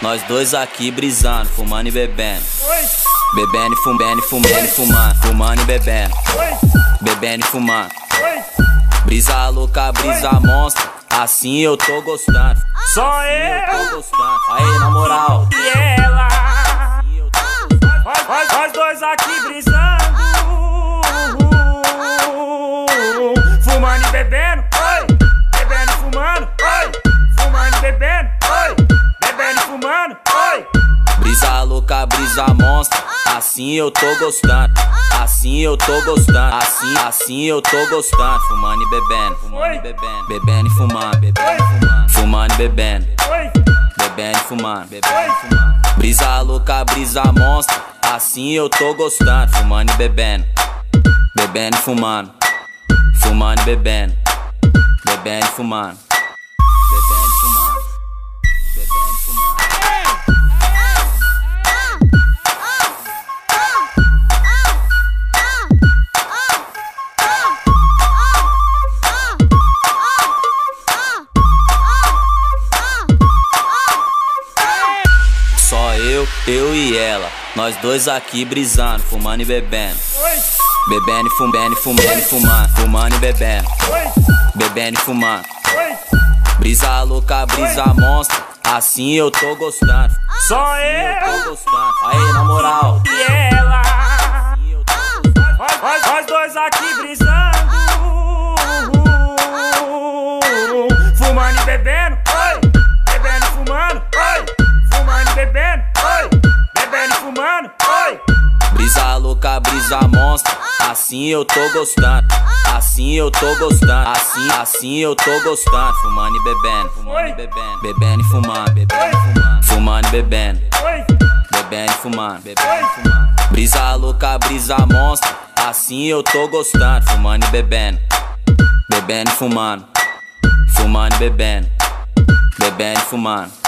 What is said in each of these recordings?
Nós dois aqui brisando, fumando e bebendo. Bebendo e fumando, e fumando e fumando. Fumando e bebendo. Bebendo e fumando. Brisa louca, brisa monstra. Assim eu tô gostando. Só Assim eu eu tô gostando. Aí, na Assim eu tô gostando. Assim eu tô gostando. Assim, assim eu tô gostando. Fumando e bebendo. Fumando e bebendo. Bebendo e fumando. Bebendo e fumando. Fumando e bebendo. Bebendo e fumando. Bebendo e fumando. Brisa louca, brisa monstra. Assim eu tô gostando. Fumando e bebendo. Bebendo e fumando. Fumando e bebendo. Bebendo e fumando. Eu, e ela. Nós dois aqui brisando, fumando e bebendo. Bebendo e fumando, fumando e fumando. Fumando e bebendo. Bebendo e fumando. Brisa louca, brisa monstra. Assim eu tô gostando. Só Eu tô gostando. Aí, na moral. e ela. Assim eu tô gostando. Assim eu tô gostando. Assim, assim eu tô gostando. Fumando e bebendo. Fumando e bebendo. Bebendo e fumando. Bebendo e fumando. Fumando e bebendo. Bebendo e fumando. Bebendo e fumando. Brisa louca, brisa monstra. Assim eu tô gostando. Fumando e bebendo. Bebendo e fumando. Fumando e bebendo. Bebendo e fumando.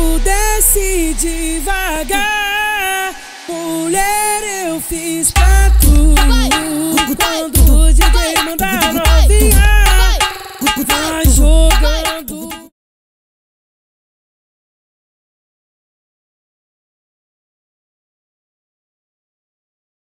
Tu desce devagar, mulher, eu fiz pra tu. Quando